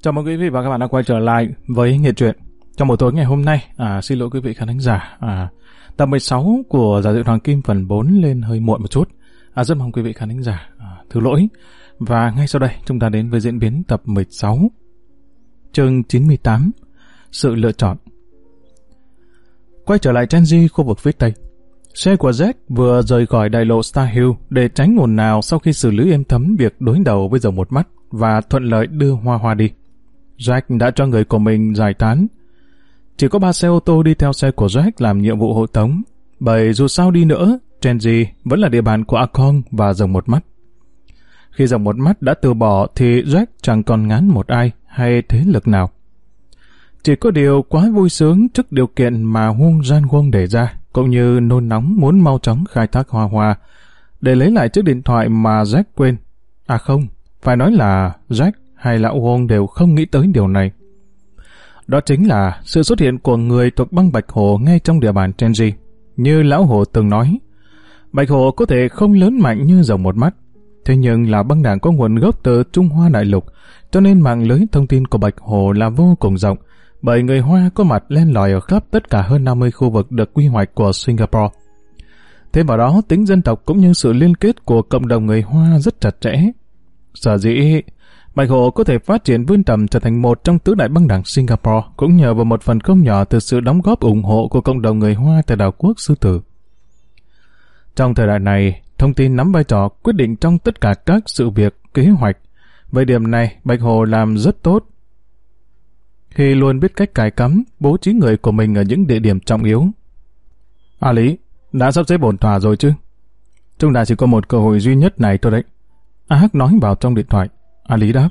Chào mừng quý vị và các bạn đã quay trở lại với Nghệ truyện. Trong buổi tối ngày hôm nay, à, xin lỗi quý vị khán giả, à, tập 16 của Giả dự Hoàng Kim phần 4 lên hơi muộn một chút. À, rất mong quý vị khán giả à, thứ lỗi. Và ngay sau đây, chúng ta đến với diễn biến tập 16, chương 98, Sự lựa chọn. Quay trở lại Chenji, khu vực phía Tây. Xe của Jack vừa rời khỏi đại lộ Star Hill để tránh ồn nào sau khi xử lý êm thấm việc đối đầu với dầu một mắt và thuận lợi đưa Hoa Hoa đi. Jack đã cho người của mình giải tán. Chỉ có ba xe ô tô đi theo xe của Jack làm nhiệm vụ hộ tống, bởi dù sao đi nữa, Genji vẫn là địa bàn của Akon và dòng một mắt. Khi dòng một mắt đã từ bỏ thì Jack chẳng còn ngán một ai hay thế lực nào. Chỉ có điều quá vui sướng trước điều kiện mà Huông Gian Huông đề ra, cũng như nôn nóng muốn mau chóng khai thác hoa hoa, để lấy lại chiếc điện thoại mà Jack quên. À không, phải nói là Jack hai lão Wong đều không nghĩ tới điều này. Đó chính là sự xuất hiện của người thuộc băng Bạch Hồ ngay trong địa bàn Tenji. Như lão Hồ từng nói, Bạch Hồ có thể không lớn mạnh như dòng một mắt, thế nhưng là băng đảng có nguồn gốc từ Trung Hoa Đại Lục, cho nên mạng lưới thông tin của Bạch Hồ là vô cùng rộng, bởi người Hoa có mặt len lỏi ở khắp tất cả hơn 50 khu vực được quy hoạch của Singapore. Thêm vào đó, tính dân tộc cũng như sự liên kết của cộng đồng người Hoa rất chặt chẽ. Sở dĩ, Bạch Hổ có thể phát triển vươn tầm trở thành một trong tứ đại băng đảng Singapore cũng nhờ vào một phần không nhỏ từ sự đóng góp ủng hộ của cộng đồng người Hoa tại đảo quốc Sư Tử. Trong thời đại này, thông tin nắm vai trò quyết định trong tất cả các sự việc, kế hoạch. Về điểm này, Bạch Hồ làm rất tốt. Khi luôn biết cách cài cắm, bố trí người của mình ở những địa điểm trọng yếu. À Lý, đã sắp xếp ổn thỏa rồi chứ? Chúng ta chỉ có một cơ hội duy nhất này thôi đấy. A Hắc nói vào trong điện thoại. A Lý đáp.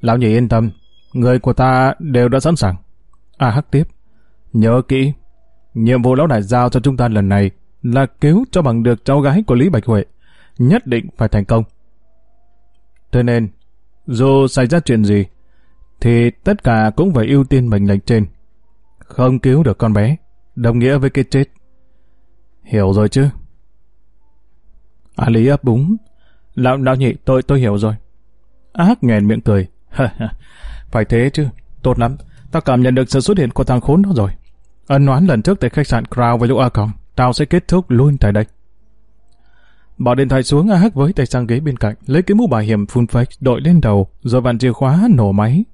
Lão nhị yên tâm, người của ta đều đã sẵn sàng. A Hắc tiếp. Nhớ kỹ, nhiệm vụ lão đại giao cho chúng ta lần này là cứu cho bằng được cháu gái của Lý Bạch Huệ. Nhất định phải thành công. Thế nên, dù xảy ra chuyện gì, thì tất cả cũng phải ưu tiên mệnh lệnh trên. Không cứu được con bé, đồng nghĩa với cái chết. Hiểu rồi chứ? A Lý ấp búng. Lão, lão nhị, tôi tôi hiểu rồi. A Hắc nghèn miệng cười. Phải thế chứ, tốt lắm. Tao cảm nhận được sự xuất hiện của thằng khốn đó rồi. Ân oán lần trước tại khách sạn Crown với Lũ A Còng, tao sẽ kết thúc luôn tại đây. Bỏ điện thoại xuống A Hắc với tay sang ghế bên cạnh, lấy cái mũ bảo hiểm full face đội lên đầu, rồi vặn chìa khóa nổ máy.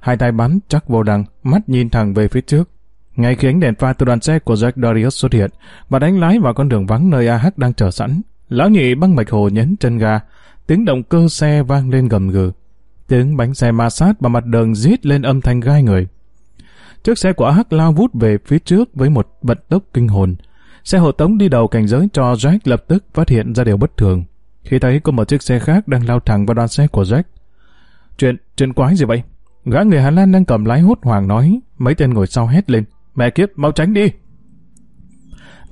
Hai tay bắn chắc vô đằng, mắt nhìn thẳng về phía trước. Ngay khi ánh đèn pha từ đoàn xe của Jack Darius xuất hiện và đánh lái vào con đường vắng nơi A Hắc đang chờ sẵn, lão nhị băng bạch hồ nhấn chân ga, tiếng động cơ xe vang lên gầm gừ. Tiếng bánh xe ma sát và mặt đường rít lên âm thanh gai người. Chiếc xe của Hắc lao vút về phía trước với một vận tốc kinh hồn. Xe hộ tống đi đầu cảnh giới cho Jack lập tức phát hiện ra điều bất thường. Khi thấy có một chiếc xe khác đang lao thẳng vào đoàn xe của Jack. Chuyện, chuyện quái gì vậy? Gã người Hà Lan đang cầm lái hốt hoảng nói, mấy tên ngồi sau hét lên. Mẹ kiếp, mau tránh đi!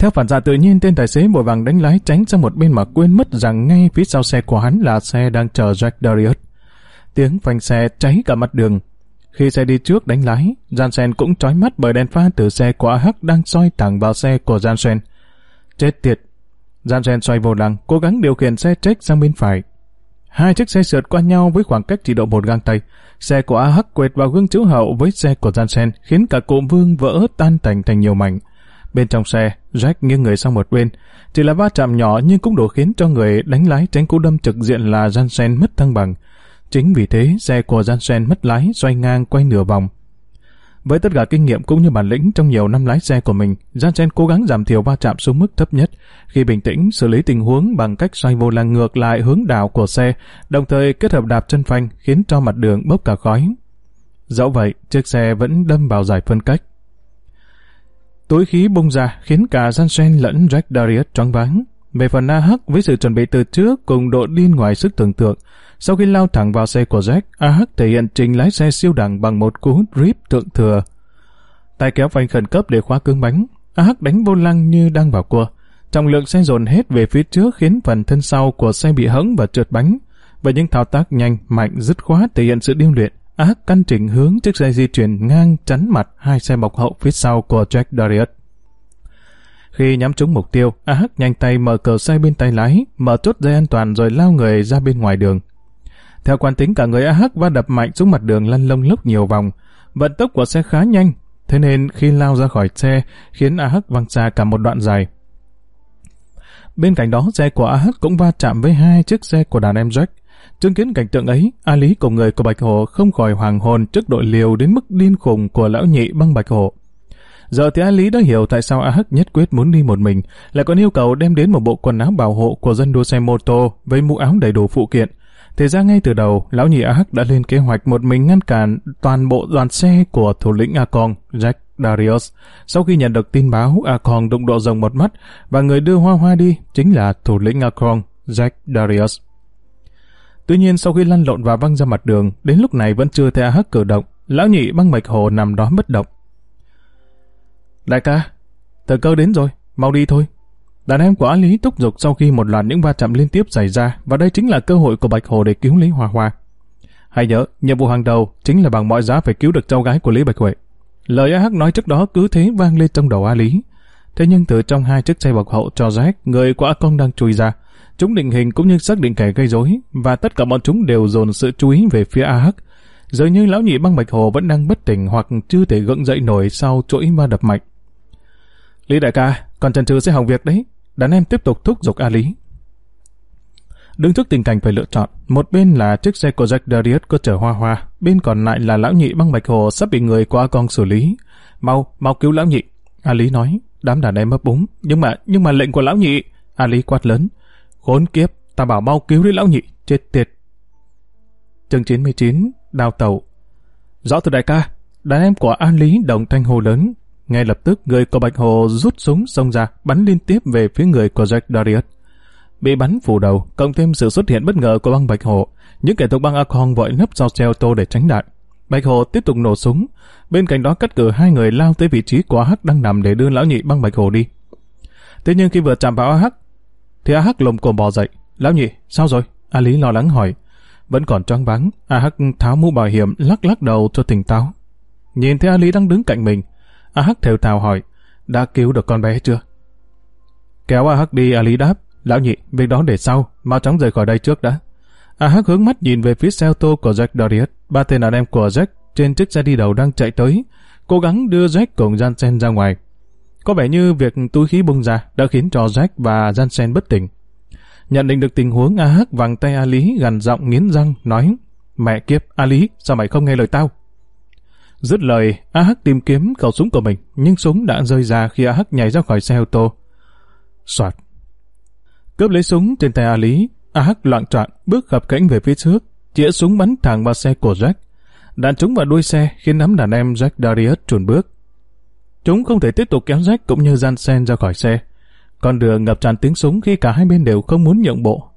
Theo phản xạ tự nhiên, tên tài xế vội vàng đánh lái tránh sang một bên mà quên mất rằng ngay phía sau xe của hắn là xe đang chờ Jack Darius. Tiếng phanh xe cháy cả mặt đường. Khi xe đi trước đánh lái, Jansen cũng trói mắt bởi đèn pha từ xe của AH đang soi thẳng vào xe của Jansen. Chết tiệt! Jansen xoay vô lăng, cố gắng điều khiển xe trách sang bên phải. Hai chiếc xe sượt qua nhau với khoảng cách chỉ độ một gang tay. Xe của AH quệt vào gương chiếu hậu với xe của Jansen khiến cả cụm vương vỡ tan thành thành nhiều mảnh. Bên trong xe, Jack nghiêng người sang một bên. Chỉ là va chạm nhỏ nhưng cũng đủ khiến cho người đánh lái tránh cú đâm trực diện là Jansen mất thăng bằng. Chính vì thế, xe của Jansen mất lái, xoay ngang quay nửa vòng. Với tất cả kinh nghiệm cũng như bản lĩnh trong nhiều năm lái xe của mình, Jansen cố gắng giảm thiểu va chạm xuống mức thấp nhất, khi bình tĩnh xử lý tình huống bằng cách xoay vô lăng ngược lại hướng đảo của xe, đồng thời kết hợp đạp chân phanh khiến cho mặt đường bốc cả khói. Dẫu vậy, chiếc xe vẫn đâm vào giải phân cách. Túi khí bung ra khiến cả Jansen lẫn Jack Darius choáng váng. Về phần AH với sự chuẩn bị từ trước cùng độ điên ngoài sức tưởng tượng, sau khi lao thẳng vào xe của Jack, A Hắc thể hiện trình lái xe siêu đẳng bằng một cú drip thượng thừa. Tay kéo phanh khẩn cấp để khóa cứng bánh, A Hắc đánh vô lăng như đang vào cua. Trọng lượng xe dồn hết về phía trước khiến phần thân sau của xe bị hẫng và trượt bánh. Và những thao tác nhanh, mạnh, dứt khoát thể hiện sự điêu luyện. AH căn chỉnh hướng chiếc xe di chuyển ngang chắn mặt hai xe bọc hậu phía sau của Jack Darius. Khi nhắm trúng mục tiêu, AH nhanh tay mở cờ xe bên tay lái, mở chốt dây an toàn rồi lao người ra bên ngoài đường. Theo quan tính cả người AH va đập mạnh xuống mặt đường lăn lông lốc nhiều vòng. Vận tốc của xe khá nhanh, thế nên khi lao ra khỏi xe khiến AH văng xa cả một đoạn dài. Bên cạnh đó xe của AH cũng va chạm với hai chiếc xe của đàn em Jack. Chứng kiến cảnh tượng ấy, A Lý cùng người của Bạch Hổ không khỏi hoàng hồn trước đội liều đến mức điên khùng của lão nhị băng Bạch Hổ. Giờ thì A Lý đã hiểu tại sao A Hắc nhất quyết muốn đi một mình, lại còn yêu cầu đem đến một bộ quần áo bảo hộ của dân đua xe mô tô với mũ áo đầy đủ phụ kiện. Thì ra ngay từ đầu, lão nhị A Hắc đã lên kế hoạch một mình ngăn cản toàn bộ đoàn xe của thủ lĩnh A Kong, Jack Darius. Sau khi nhận được tin báo, A Kong đụng độ rồng một mắt và người đưa hoa hoa đi chính là thủ lĩnh A Kong, Jack Darius. Tuy nhiên sau khi lăn lộn và văng ra mặt đường, đến lúc này vẫn chưa thấy A Hắc cử động, lão nhị băng mạch hồ nằm đó bất động. Đại ca, thời cơ đến rồi, mau đi thôi. Đàn em của Á Lý thúc giục sau khi một loạt những va chạm liên tiếp xảy ra và đây chính là cơ hội của Bạch Hồ để cứu Lý Hoa Hoa. Hãy nhớ, nhiệm vụ hàng đầu chính là bằng mọi giá phải cứu được cháu gái của Lý Bạch Huệ. Lời A Hắc nói trước đó cứ thế vang lên trong đầu A Lý. Thế nhưng từ trong hai chiếc xe bọc hậu cho Jack, người của A Công đang chui ra. Chúng định hình cũng như xác định kẻ gây rối và tất cả bọn chúng đều dồn sự chú ý về phía A Hắc. Giờ như lão nhị băng Bạch Hồ vẫn đang bất tỉnh hoặc chưa thể gượng dậy nổi sau chuỗi va đập mạnh. Lý đại ca, còn chần chừ sẽ hỏng việc đấy. Đàn em tiếp tục thúc giục A Lý. Đứng trước tình cảnh phải lựa chọn, một bên là chiếc xe của Jack Darius có chở hoa hoa, bên còn lại là lão nhị băng bạch hồ sắp bị người qua Con xử lý. Mau, mau cứu lão nhị. A Lý nói, đám đàn em ấp úng, nhưng mà, nhưng mà lệnh của lão nhị. A Lý quát lớn, khốn kiếp, ta bảo mau cứu đi lão nhị, chết tiệt. Chương 99, đào tàu. Rõ từ đại ca, đàn em của an Lý đồng thanh hồ lớn, ngay lập tức người của Bạch Hồ rút súng xông ra, bắn liên tiếp về phía người của Jack Darius. Bị bắn phủ đầu, cộng thêm sự xuất hiện bất ngờ của băng Bạch Hồ, những kẻ thuộc băng Akon vội nấp sau xe ô tô để tránh đạn. Bạch Hồ tiếp tục nổ súng, bên cạnh đó cắt cử hai người lao tới vị trí của Hắc đang nằm để đưa lão nhị băng Bạch Hồ đi. Thế nhưng khi vừa chạm vào Hắc, thì AH lồm cồm bò dậy. Lão nhị, sao rồi? A Lý lo lắng hỏi. Vẫn còn choáng váng, AH tháo mũ bảo hiểm lắc lắc đầu cho tỉnh táo. Nhìn thấy A Lý đang đứng cạnh mình, A Hắc thều thào hỏi, đã cứu được con bé chưa? Kéo A Hắc đi, A Lý đáp, lão nhị, việc đó để sau, mau chóng rời khỏi đây trước đã. A Hắc hướng mắt nhìn về phía xe ô tô của Jack Darius, ba tên đàn em của Jack trên chiếc xe đi đầu đang chạy tới, cố gắng đưa Jack cùng Jansen ra ngoài. Có vẻ như việc túi khí bung ra đã khiến cho Jack và Jansen bất tỉnh. Nhận định được tình huống A Hắc vàng tay A Lý gần giọng nghiến răng, nói Mẹ kiếp, A Lý, sao mày không nghe lời tao? Dứt lời, A Hắc tìm kiếm khẩu súng của mình, nhưng súng đã rơi ra khi A Hắc nhảy ra khỏi xe ô tô. Soạt. Cướp lấy súng trên tay A Lý, A Hắc loạn trọn bước gập cánh về phía trước, chĩa súng bắn thẳng vào xe của Jack. Đạn trúng vào đuôi xe khiến nắm đàn em Jack Darius chuồn bước. Chúng không thể tiếp tục kéo rách cũng như gian sen ra khỏi xe. Con đường ngập tràn tiếng súng khi cả hai bên đều không muốn nhượng bộ.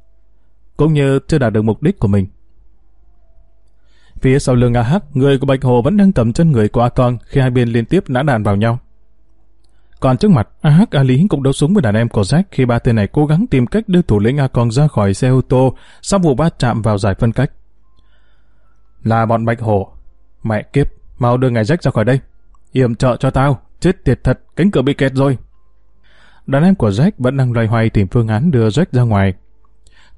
Cũng như chưa đạt được mục đích của mình. Phía sau lưng AH, người của Bạch Hồ vẫn đang cầm chân người của A Con khi hai bên liên tiếp nã đạn vào nhau. Còn trước mặt, AH A Lý cũng đấu súng với đàn em của Jack khi ba tên này cố gắng tìm cách đưa thủ lĩnh A Con ra khỏi xe ô tô sau vụ va chạm vào giải phân cách. Là bọn Bạch Hồ. Mẹ kiếp, mau đưa ngài Jack ra khỏi đây. Yểm trợ cho tao, chết tiệt thật, cánh cửa bị kẹt rồi. Đàn em của Jack vẫn đang loay hoay tìm phương án đưa Jack ra ngoài.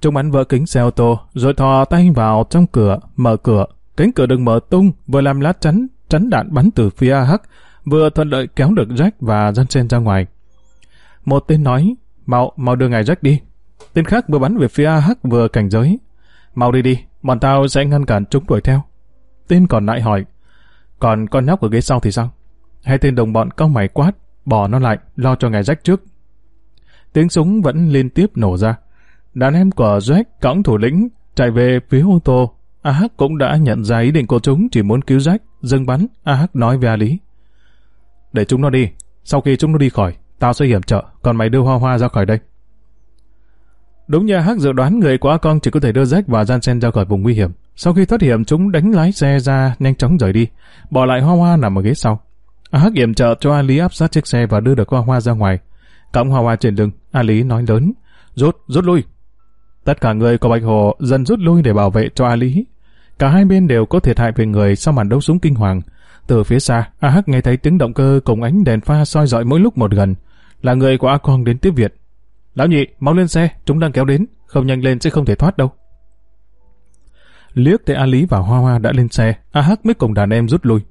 Chúng bắn vỡ kính xe ô tô, rồi thò tay vào trong cửa, mở cửa, Cánh cửa đừng mở tung, vừa làm lá chắn, chắn đạn bắn từ phía AH, vừa thuận lợi kéo được Jack và Jansen ra ngoài. Một tên nói, mau, mau đưa ngài Jack đi. Tên khác vừa bắn về phía AH vừa cảnh giới. Mau đi đi, bọn tao sẽ ngăn cản chúng đuổi theo. Tên còn lại hỏi, còn con nhóc ở ghế sau thì sao? Hai tên đồng bọn cao mày quát, bỏ nó lại, lo cho ngài rách trước. Tiếng súng vẫn liên tiếp nổ ra. Đàn em của Jack cõng thủ lĩnh chạy về phía ô tô AH cũng đã nhận ra ý định của chúng chỉ muốn cứu Jack, dừng bắn, AH nói với A Lý. Để chúng nó đi, sau khi chúng nó đi khỏi, tao sẽ hiểm trợ, còn mày đưa Hoa Hoa ra khỏi đây. Đúng như AH dự đoán người của A Con chỉ có thể đưa Jack và Jansen ra khỏi vùng nguy hiểm. Sau khi thoát hiểm, chúng đánh lái xe ra, nhanh chóng rời đi, bỏ lại Hoa Hoa nằm ở ghế sau. AH kiểm trợ cho A Lý áp sát chiếc xe và đưa được Hoa Hoa ra ngoài. Cõng Hoa Hoa trên lưng, A Lý nói lớn, rút, rút lui. Tất cả người của Bạch Hồ dần rút lui để bảo vệ cho A Lý. Cả hai bên đều có thiệt hại về người sau màn đấu súng kinh hoàng. Từ phía xa, A Hắc nghe thấy tiếng động cơ cùng ánh đèn pha soi dọi mỗi lúc một gần. Là người của A Quang đến tiếp Việt. Lão nhị, mau lên xe, chúng đang kéo đến. Không nhanh lên sẽ không thể thoát đâu. liếc thấy A Lý và Hoa Hoa đã lên xe, A Hắc mới cùng đàn em rút lui.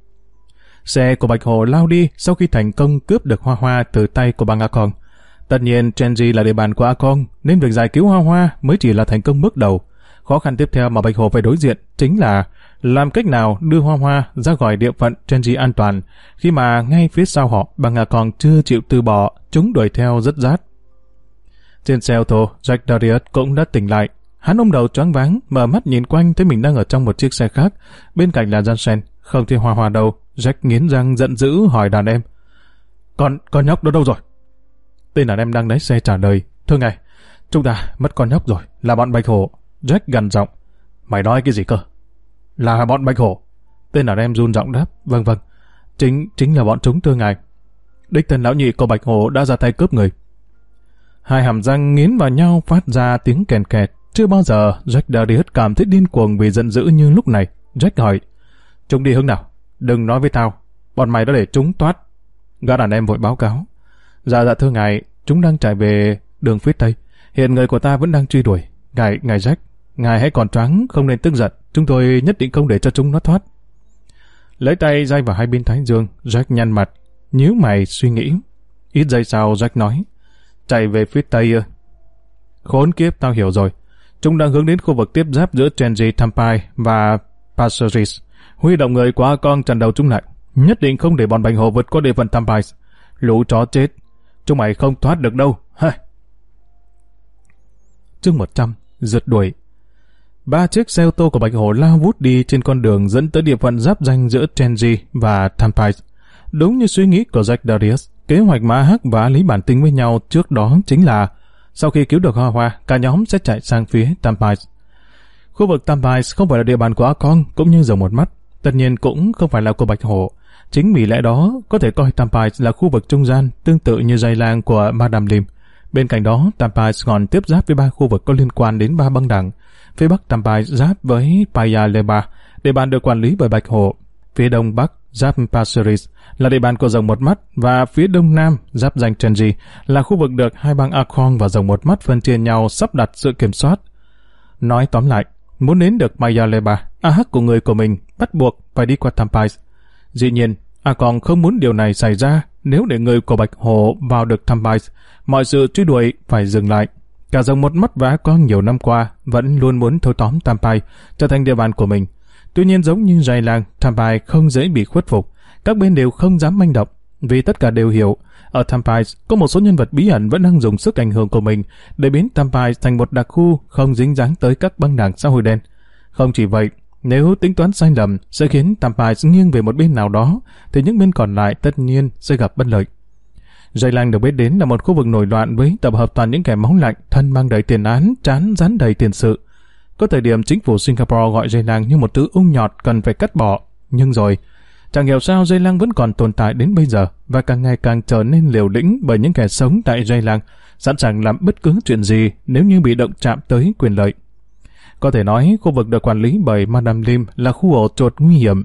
Xe của Bạch Hồ lao đi sau khi thành công cướp được Hoa Hoa từ tay của băng A Con. Tất nhiên, Chenji là địa bàn của A Con, nên việc giải cứu Hoa Hoa mới chỉ là thành công bước đầu. Khó khăn tiếp theo mà Bạch Hồ phải đối diện chính là làm cách nào đưa Hoa Hoa ra khỏi địa phận Chenji an toàn, khi mà ngay phía sau họ, băng A Con chưa chịu từ bỏ, chúng đuổi theo rất rát. Trên xe ô tô, Jack Darius cũng đã tỉnh lại. Hắn ôm đầu choáng váng, mở mắt nhìn quanh thấy mình đang ở trong một chiếc xe khác. Bên cạnh là Jansen, không thấy Hoa Hoa đâu. Jack nghiến răng giận dữ hỏi đàn em. Con, con nhóc đó đâu rồi? Tên đàn em đang lấy xe trả lời. Thưa ngài, chúng ta mất con nhóc rồi, là bọn Bạch Hổ. Jack gần giọng. Mày nói cái gì cơ? Là bọn Bạch Hổ. Tên đàn em run giọng đáp. Vâng vâng, chính chính là bọn chúng thưa ngài. Đích thân lão nhị của Bạch Hổ đã ra tay cướp người. Hai hàm răng nghiến vào nhau phát ra tiếng kèn kẹt. Chưa bao giờ Jack Darius cảm thấy điên cuồng vì giận dữ như lúc này. Jack hỏi, chúng đi hướng nào? Đừng nói với tao, bọn mày đã để chúng toát. Gã đàn em vội báo cáo. Dạ dạ thưa ngài, chúng đang chạy về đường phía tây. Hiện người của ta vẫn đang truy đuổi. Ngài, ngài Jack, ngài hãy còn choáng, không nên tức giận. Chúng tôi nhất định không để cho chúng nó thoát. Lấy tay dây vào hai bên thái dương, Jack nhăn mặt, nhíu mày suy nghĩ. Ít giây sau Jack nói, chạy về phía tây ư. Khốn kiếp tao hiểu rồi. Chúng đang hướng đến khu vực tiếp giáp giữa Genji Tampai và Passeris. Huy động người qua con chặn đầu chúng lại. Nhất định không để bọn bành hồ vượt qua địa phận Tampai. Lũ chó chết. Chúng mày không thoát được đâu. Ha. Chương 100. Rượt đuổi. Ba chiếc xe ô tô của Bạch hồ lao vút đi trên con đường dẫn tới địa phận giáp danh giữa Tenji và Tampai. Đúng như suy nghĩ của Jack Darius, kế hoạch mà Hắc và Lý bản tính với nhau trước đó chính là sau khi cứu được Hoa Hoa, cả nhóm sẽ chạy sang phía Tampais. Khu vực Tampais không phải là địa bàn của Akon cũng như dòng một mắt, tất nhiên cũng không phải là của Bạch Hổ. Chính vì lẽ đó, có thể coi Tampai là khu vực trung gian tương tự như dây lang của Madame Lim. Bên cạnh đó, Tampai còn tiếp giáp với ba khu vực có liên quan đến ba băng đảng. Phía bắc Tampai giáp với Paya Leba, địa bàn được quản lý bởi Bạch Hổ. Phía đông bắc giáp Passeris là địa bàn của dòng một mắt và phía đông nam giáp danh Chenji là khu vực được hai bang Akhon và dòng một mắt phân chia nhau sắp đặt sự kiểm soát. Nói tóm lại, muốn đến được A Hắc của người của mình bắt buộc phải đi qua Tampais. Dĩ nhiên, Akon không muốn điều này xảy ra nếu để người của Bạch Hồ vào được Tampais, mọi sự truy đuổi phải dừng lại. Cả dòng một mắt vá có nhiều năm qua vẫn luôn muốn thâu tóm Tampai trở thành địa bàn của mình. Tuy nhiên giống như Jai Lang, Tampai không dễ bị khuất phục. Các bên đều không dám manh động, vì tất cả đều hiểu, ở Tampais có một số nhân vật bí ẩn vẫn đang dùng sức ảnh hưởng của mình để biến Tampais thành một đặc khu không dính dáng tới các băng đảng xã hội đen. Không chỉ vậy, nếu tính toán sai lầm sẽ khiến Tampais nghiêng về một bên nào đó, thì những bên còn lại tất nhiên sẽ gặp bất lợi. Dây Lang được biết đến là một khu vực nổi loạn với tập hợp toàn những kẻ máu lạnh, thân mang đầy tiền án, chán rán đầy tiền sự. Có thời điểm chính phủ Singapore gọi dây lang như một thứ ung nhọt cần phải cắt bỏ, nhưng rồi Chẳng hiểu sao dây lăng vẫn còn tồn tại đến bây giờ và càng ngày càng trở nên liều lĩnh bởi những kẻ sống tại dây lăng, sẵn sàng làm bất cứ chuyện gì nếu như bị động chạm tới quyền lợi. Có thể nói khu vực được quản lý bởi Madame Lim là khu ổ chuột nguy hiểm.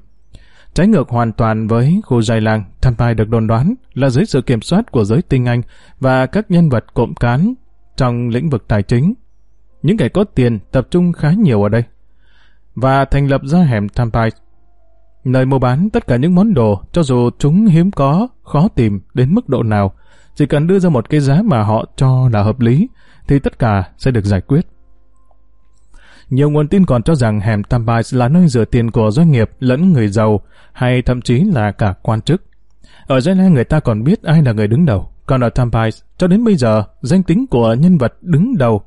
Trái ngược hoàn toàn với khu dài làng, Tampai được đồn đoán là dưới sự kiểm soát của giới tinh anh và các nhân vật cộm cán trong lĩnh vực tài chính. Những kẻ có tiền tập trung khá nhiều ở đây. Và thành lập ra hẻm tham pai Nơi mua bán tất cả những món đồ, cho dù chúng hiếm có, khó tìm đến mức độ nào, chỉ cần đưa ra một cái giá mà họ cho là hợp lý, thì tất cả sẽ được giải quyết. Nhiều nguồn tin còn cho rằng hẻm Tampais là nơi rửa tiền của doanh nghiệp lẫn người giàu, hay thậm chí là cả quan chức. Ở Gia người ta còn biết ai là người đứng đầu, còn ở Tampais, cho đến bây giờ, danh tính của nhân vật đứng đầu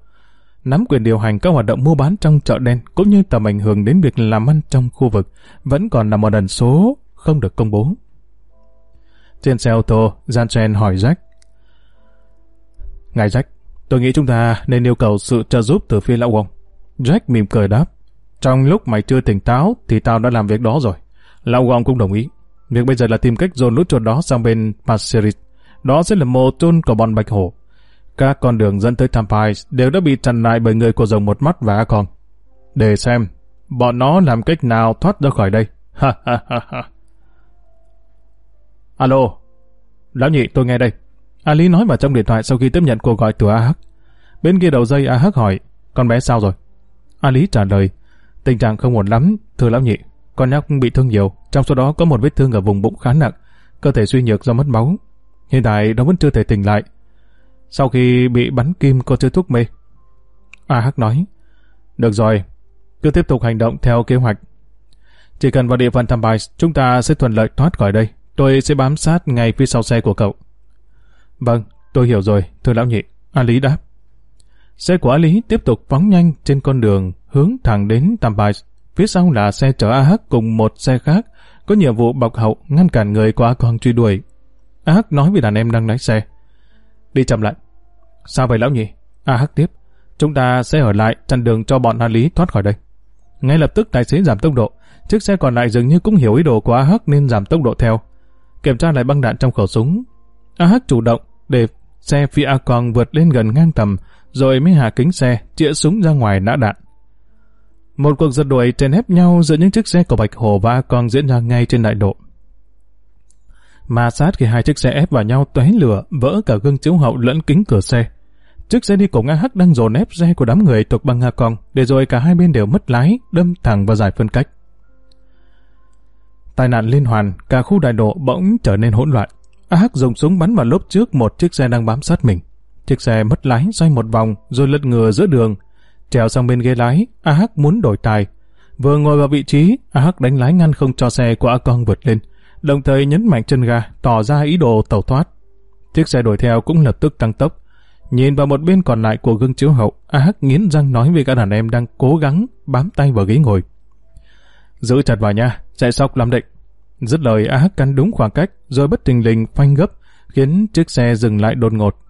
nắm quyền điều hành các hoạt động mua bán trong chợ đen cũng như tầm ảnh hưởng đến việc làm ăn trong khu vực vẫn còn là một ẩn số không được công bố. Trên xe ô tô, Jansen hỏi Jack. Ngài Jack, tôi nghĩ chúng ta nên yêu cầu sự trợ giúp từ phía lão Wong. Jack mỉm cười đáp. Trong lúc mày chưa tỉnh táo thì tao đã làm việc đó rồi. Lão ông cũng đồng ý. Việc bây giờ là tìm cách dồn lũ chuột đó sang bên Passerit. Đó sẽ là mồ chôn của bọn Bạch Hổ. Các con đường dẫn tới Tampais đều đã bị chặn lại bởi người của rồng một mắt và con. Để xem, bọn nó làm cách nào thoát ra khỏi đây. Ha ha ha ha. Alo, lão nhị tôi nghe đây. Ali nói vào trong điện thoại sau khi tiếp nhận cuộc gọi từ AH. Bên kia đầu dây AH hỏi, con bé sao rồi? A lý trả lời, Tình trạng không ổn lắm, thưa lão nhị. Con nhóc bị thương nhiều, trong số đó có một vết thương ở vùng bụng khá nặng, cơ thể suy nhược do mất máu. Hiện tại nó vẫn chưa thể tỉnh lại. Sau khi bị bắn kim có chưa thuốc mê. A Hắc nói, được rồi, cứ tiếp tục hành động theo kế hoạch. Chỉ cần vào địa phận thăm bài, chúng ta sẽ thuận lợi thoát khỏi đây. Tôi sẽ bám sát ngay phía sau xe của cậu. Vâng, tôi hiểu rồi, thưa lão nhị. A Lý đáp. Xe của A Lý tiếp tục phóng nhanh trên con đường hướng thẳng đến Tam Bài. Phía sau là xe chở ah cùng một xe khác, có nhiệm vụ bọc hậu ngăn cản người của con truy đuổi. A Hắc nói với đàn em đang lái xe. Đi chậm lại. Sao vậy, lão nhỉ? A Hắc tiếp. Chúng ta sẽ ở lại chặn đường cho bọn A Lý thoát khỏi đây. Ngay lập tức tài xế giảm tốc độ. Chiếc xe còn lại dường như cũng hiểu ý đồ của A Hắc nên giảm tốc độ theo. Kiểm tra lại băng đạn trong khẩu súng. A Hắc chủ động để xe phi A Con vượt lên gần ngang tầm rồi mới hạ kính xe, chĩa súng ra ngoài nã đạn. Một cuộc giật đuổi trên ép nhau giữa những chiếc xe của Bạch Hồ và Con diễn ra ngay trên đại độ. Ma sát khi hai chiếc xe ép vào nhau tóe lửa, vỡ cả gương chiếu hậu lẫn kính cửa xe. Chiếc xe đi cùng AH đang dồn ép xe của đám người thuộc băng nga Con, để rồi cả hai bên đều mất lái, đâm thẳng vào giải phân cách. Tai nạn liên hoàn, cả khu đại độ bỗng trở nên hỗn loạn. AH dùng súng bắn vào lốp trước một chiếc xe đang bám sát mình. Chiếc xe mất lái xoay một vòng rồi lật ngừa giữa đường. Trèo sang bên ghế lái, AH muốn đổi tài. Vừa ngồi vào vị trí, AH đánh lái ngăn không cho xe của A Con vượt lên, đồng thời nhấn mạnh chân ga, tỏ ra ý đồ tẩu thoát. Chiếc xe đuổi theo cũng lập tức tăng tốc. Nhìn vào một bên còn lại của gương chiếu hậu, AH nghiến răng nói với các đàn em đang cố gắng bám tay vào ghế ngồi. Giữ chặt vào nha, sẽ sóc làm định. Dứt lời AH cắn đúng khoảng cách, rồi bất tình lình phanh gấp, khiến chiếc xe dừng lại đột ngột.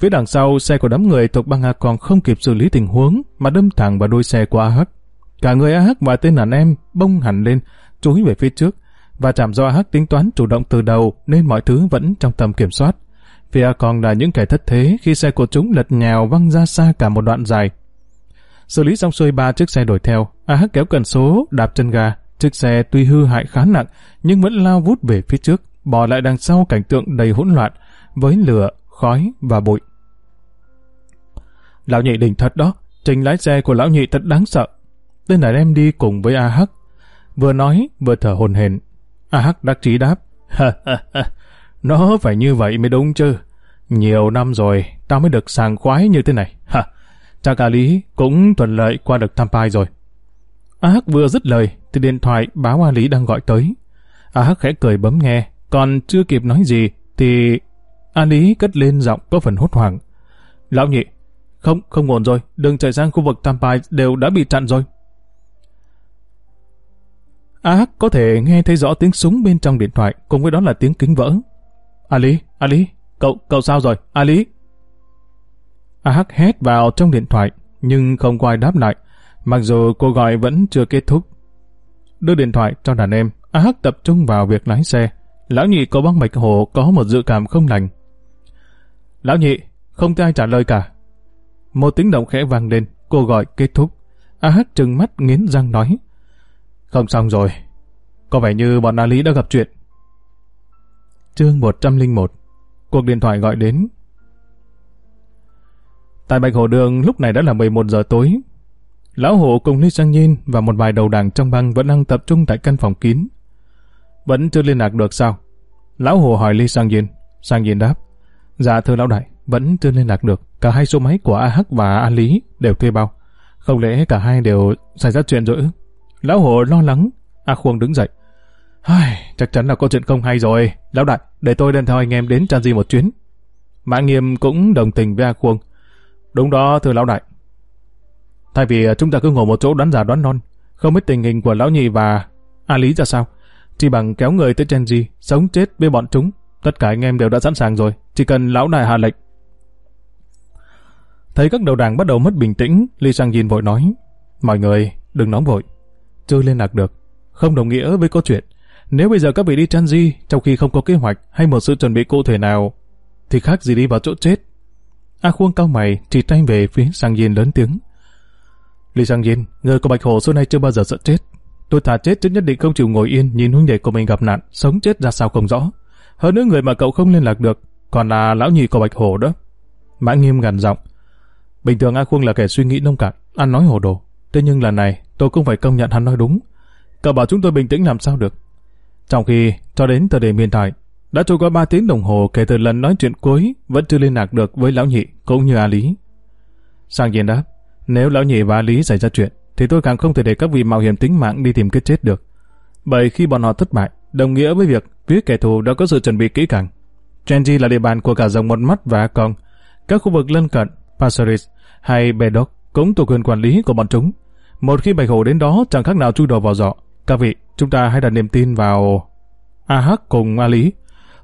Phía đằng sau, xe của đám người thuộc băng A còn không kịp xử lý tình huống mà đâm thẳng vào đuôi xe của AH. Cả người AH và tên đàn em bông hẳn lên, chúi về phía trước, và chạm do AH tính toán chủ động từ đầu nên mọi thứ vẫn trong tầm kiểm soát. Phía còn là những kẻ thất thế khi xe của chúng lật nhào văng ra xa cả một đoạn dài. Xử lý xong xuôi ba chiếc xe đuổi theo, AH kéo cần số, đạp chân ga. Chiếc xe tuy hư hại khá nặng nhưng vẫn lao vút về phía trước, bỏ lại đằng sau cảnh tượng đầy hỗn loạn với lửa, khói và bụi. Lão nhị đỉnh thật đó, trình lái xe của lão nhị thật đáng sợ. Tên này em đi cùng với A Hắc. Vừa nói, vừa thở hồn hển. A Hắc đắc trí đáp. Nó phải như vậy mới đúng chứ. Nhiều năm rồi, tao mới được sàng khoái như thế này. Ha, cha cả lý cũng thuận lợi qua được Tampai rồi. A Hắc vừa dứt lời, thì điện thoại báo A Lý đang gọi tới. A Hắc khẽ cười bấm nghe, còn chưa kịp nói gì, thì A Lý cất lên giọng có phần hốt hoảng. Lão nhị, không, không ổn rồi, đường chạy sang khu vực Tampai đều đã bị chặn rồi. A Hắc có thể nghe thấy rõ tiếng súng bên trong điện thoại, cùng với đó là tiếng kính vỡ. A Lý, A Lý, cậu, cậu sao rồi, A Lý? A Hắc hét vào trong điện thoại, nhưng không có ai đáp lại, mặc dù cô gọi vẫn chưa kết thúc. Đưa điện thoại cho đàn em, A Hắc tập trung vào việc lái xe. Lão nhị có băng mạch hồ có một dự cảm không lành. Lão nhị, không ai trả lời cả. Một tiếng động khẽ vang lên, cô gọi kết thúc. A hát trừng mắt nghiến răng nói. Không xong rồi, có vẻ như bọn A Lý đã gặp chuyện. Chương 101 Cuộc điện thoại gọi đến Tại Bạch Hồ Đường lúc này đã là 11 giờ tối. Lão Hồ cùng Lý Sang Nhiên và một vài đầu đảng trong băng vẫn đang tập trung tại căn phòng kín. Vẫn chưa liên lạc được sao? Lão Hồ hỏi Lý Sang Nhiên. Sang Nhiên đáp. Dạ thưa lão đại, vẫn chưa liên lạc được. Cả hai số máy của A Hắc và A Lý đều thuê bao. Không lẽ cả hai đều xảy ra chuyện rồi ư? Lão Hồ lo lắng. A Khuông đứng dậy. Ai, chắc chắn là có chuyện không hay rồi. Lão đại, để tôi đem theo anh em đến Trang Di một chuyến. Mã Nghiêm cũng đồng tình với A Khuông. Đúng đó, thưa lão đại. Thay vì chúng ta cứ ngồi một chỗ đoán giả đoán non, không biết tình hình của lão nhị và A Lý ra sao, chỉ bằng kéo người tới Trang Di, sống chết với bọn chúng. Tất cả anh em đều đã sẵn sàng rồi, chỉ cần lão đại hạ lệnh. Thấy các đầu đảng bắt đầu mất bình tĩnh, Lee Sang Jin vội nói, mọi người đừng nóng vội, chưa liên lạc được, không đồng nghĩa với câu chuyện. Nếu bây giờ các vị đi Chanji trong khi không có kế hoạch hay một sự chuẩn bị cụ thể nào, thì khác gì đi vào chỗ chết. A Khuông cao mày, chỉ tay về phía Sang Jin lớn tiếng. Lý Sang Jin, người của Bạch Hồ xưa nay chưa bao giờ sợ chết. Tôi thà chết chứ nhất định không chịu ngồi yên nhìn huynh đệ của mình gặp nạn, sống chết ra sao không rõ. Hơn nữa người mà cậu không liên lạc được, còn là lão nhị của Bạch Hồ đó. Mã Nghiêm gằn giọng. Bình thường A Khuông là kẻ suy nghĩ nông cạn, ăn nói hồ đồ. thế nhưng lần này tôi cũng phải công nhận hắn nói đúng. Cậu bảo chúng tôi bình tĩnh làm sao được. Trong khi, cho đến thời điểm hiện tại, đã trôi qua 3 tiếng đồng hồ kể từ lần nói chuyện cuối vẫn chưa liên lạc được với lão nhị cũng như A Lý. Sang Nhiên đáp, nếu lão nhị và A Lý xảy ra chuyện, thì tôi càng không thể để các vị mạo hiểm tính mạng đi tìm cái chết được. Bởi khi bọn họ thất bại, đồng nghĩa với việc phía kẻ thù đã có sự chuẩn bị kỹ càng. Chenji là địa bàn của cả dòng một mắt và con. Các khu vực lân cận, Passeris hay Bedok cũng thuộc quyền quản lý của bọn chúng. Một khi Bạch Hổ đến đó chẳng khác nào chui đầu vào giỏ. Các vị, chúng ta hãy đặt niềm tin vào AH cùng A Lý.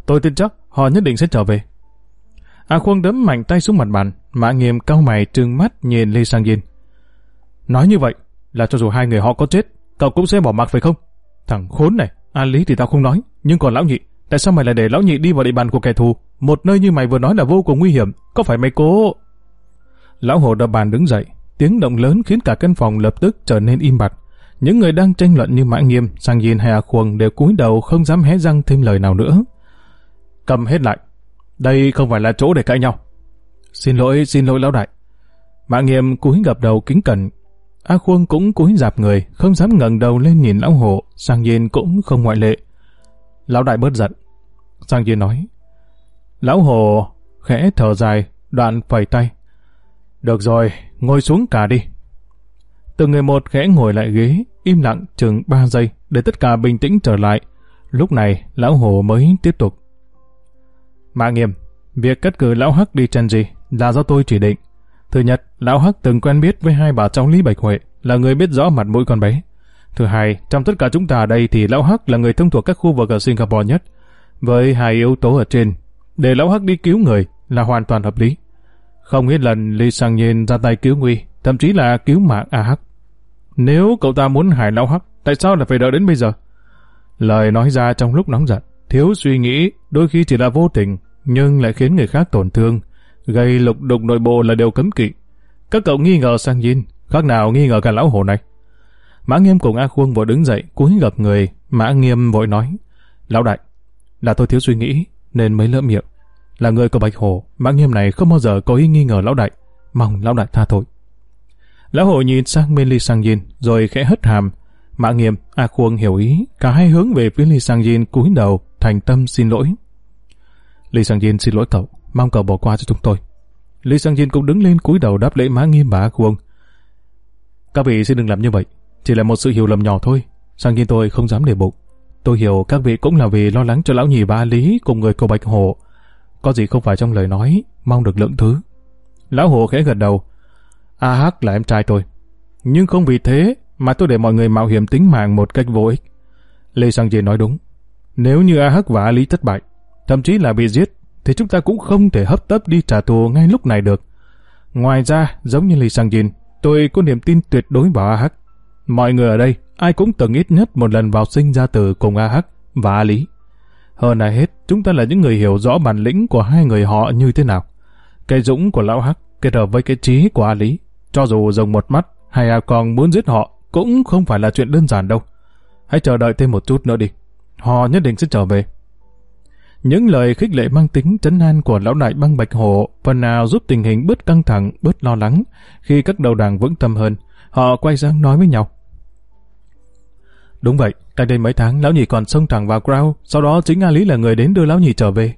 Tôi tin chắc họ nhất định sẽ trở về. A Khuông đấm mạnh tay xuống mặt bàn, Mã Nghiêm cau mày trừng mắt nhìn Lê Sang Yin. Nói như vậy là cho dù hai người họ có chết, cậu cũng sẽ bỏ mặc phải không? Thằng khốn này, A Lý thì tao không nói, nhưng còn lão nhị, tại sao mày lại để lão nhị đi vào địa bàn của kẻ thù? Một nơi như mày vừa nói là vô cùng nguy hiểm, có phải mày cố... Lão hồ đập bàn đứng dậy, tiếng động lớn khiến cả căn phòng lập tức trở nên im bặt. Những người đang tranh luận như Mã Nghiêm, Sang Yin hay A Khuông đều cúi đầu không dám hé răng thêm lời nào nữa. Cầm hết lại, đây không phải là chỗ để cãi nhau. Xin lỗi, xin lỗi lão đại. Mã Nghiêm cúi gập đầu kính cẩn. A Khuông cũng cúi dạp người, không dám ngẩng đầu lên nhìn lão hồ, Sang Yin cũng không ngoại lệ. Lão đại bớt giận. Sang Yin nói. Lão hồ khẽ thở dài, đoạn phẩy tay. Được rồi, ngồi xuống cả đi. Từng người một khẽ ngồi lại ghế, im lặng chừng 3 giây để tất cả bình tĩnh trở lại. Lúc này, lão hồ mới tiếp tục. Mã nghiêm, việc cất cử lão Hắc đi chân gì là do tôi chỉ định. Thứ nhất, lão Hắc từng quen biết với hai bà cháu Lý Bạch Huệ, là người biết rõ mặt mũi con bé. Thứ hai, trong tất cả chúng ta ở đây thì lão Hắc là người thông thuộc các khu vực ở Singapore nhất. Với hai yếu tố ở trên, để lão Hắc đi cứu người là hoàn toàn hợp lý. Không ít lần Lý Sang Nhiên ra tay cứu Nguy, thậm chí là cứu mạng A Hắc. Nếu cậu ta muốn hại lão Hắc, tại sao lại phải đợi đến bây giờ? Lời nói ra trong lúc nóng giận, thiếu suy nghĩ, đôi khi chỉ là vô tình, nhưng lại khiến người khác tổn thương, gây lục đục nội bộ là điều cấm kỵ. Các cậu nghi ngờ Sang Nhiên, khác nào nghi ngờ cả lão hồ này. Mã Nghiêm cùng A Khuông vội đứng dậy, cúi gặp người, Mã Nghiêm vội nói, Lão đại, là tôi thiếu suy nghĩ, nên mới lỡ miệng. Là người của Bạch hồ, Mã Nghiêm này không bao giờ có ý nghi ngờ lão đại, mong lão đại tha tội. Lão hồ nhìn sang bên Ly Sang Jin, rồi khẽ hất hàm. Mã Nghiêm, A Khuông hiểu ý, cả hai hướng về phía Ly Sang Jin cúi đầu, thành tâm xin lỗi. Ly Sang Jin xin lỗi cậu, mong cậu bỏ qua cho chúng tôi. Lý Sang Yin cũng đứng lên cúi đầu đáp lễ má Nghiêm bà A Khuông. Các vị xin đừng làm như vậy, chỉ là một sự hiểu lầm nhỏ thôi. Sang Yin tôi không dám để bụng. Tôi hiểu các vị cũng là vì lo lắng cho lão nhì ba Lý cùng người cô Bạch Hồ. Có gì không phải trong lời nói, mong được lượng thứ. Lão Hồ khẽ gật đầu. A Hắc là em trai tôi. Nhưng không vì thế mà tôi để mọi người mạo hiểm tính mạng một cách vô ích. Lê Sang Jin nói đúng. Nếu như A Hắc và A Lý thất bại, thậm chí là bị giết, thì chúng ta cũng không thể hấp tấp đi trả thù ngay lúc này được. Ngoài ra, giống như Lý Sang Jin, tôi có niềm tin tuyệt đối vào A Hắc. Mọi người ở đây, ai cũng từng ít nhất một lần vào sinh ra từ cùng A Hắc và A Lý. Hơn ai hết, chúng ta là những người hiểu rõ bản lĩnh của hai người họ như thế nào. Cái dũng của Lão Hắc kết hợp với cái trí của A Lý, cho dù dùng một mắt hay A còn muốn giết họ, cũng không phải là chuyện đơn giản đâu. Hãy chờ đợi thêm một chút nữa đi. Họ nhất định sẽ trở về. Những lời khích lệ mang tính trấn an của lão đại băng bạch hộ phần nào giúp tình hình bớt căng thẳng, bớt lo lắng. Khi các đầu đảng vững tâm hơn, họ quay sang nói với nhau. Đúng vậy, cách đây mấy tháng lão nhị còn xông thẳng vào Crow, sau đó chính A Lý là người đến đưa lão nhị trở về.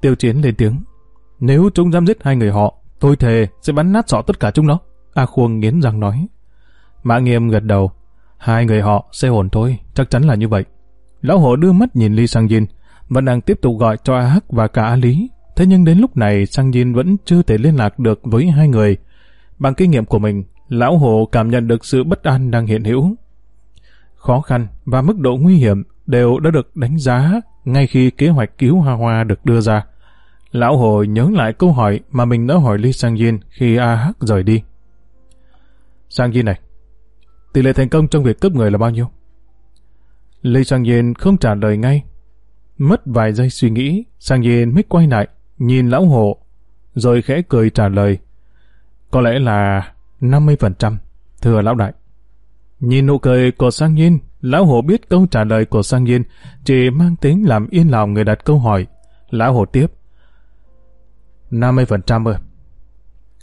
Tiêu chiến lên tiếng. Nếu chúng dám giết hai người họ, tôi thề sẽ bắn nát sọ tất cả chúng nó. A Khuông nghiến răng nói. Mã Nghiêm gật đầu. Hai người họ sẽ hồn thôi, chắc chắn là như vậy. Lão hổ đưa mắt nhìn Ly Sang Jin, vẫn đang tiếp tục gọi cho A Hắc và cả A Lý. Thế nhưng đến lúc này Sang Jin vẫn chưa thể liên lạc được với hai người. Bằng kinh nghiệm của mình, lão hổ cảm nhận được sự bất an đang hiện hữu khó khăn và mức độ nguy hiểm đều đã được đánh giá ngay khi kế hoạch cứu Hoa Hoa được đưa ra. Lão Hồ nhớ lại câu hỏi mà mình đã hỏi Lee Sang Yin khi A Hắc rời đi. Sang Yin này, tỷ lệ thành công trong việc cướp người là bao nhiêu? Lee Sang Yin không trả lời ngay. Mất vài giây suy nghĩ, Sang nhiên mới quay lại, nhìn lão hộ, rồi khẽ cười trả lời. Có lẽ là 50%, thưa lão đại. Nhìn nụ cười của Sang Nhiên, Lão Hổ biết câu trả lời của Sang Nhiên chỉ mang tính làm yên lòng người đặt câu hỏi. Lão Hổ tiếp. 50% ơi.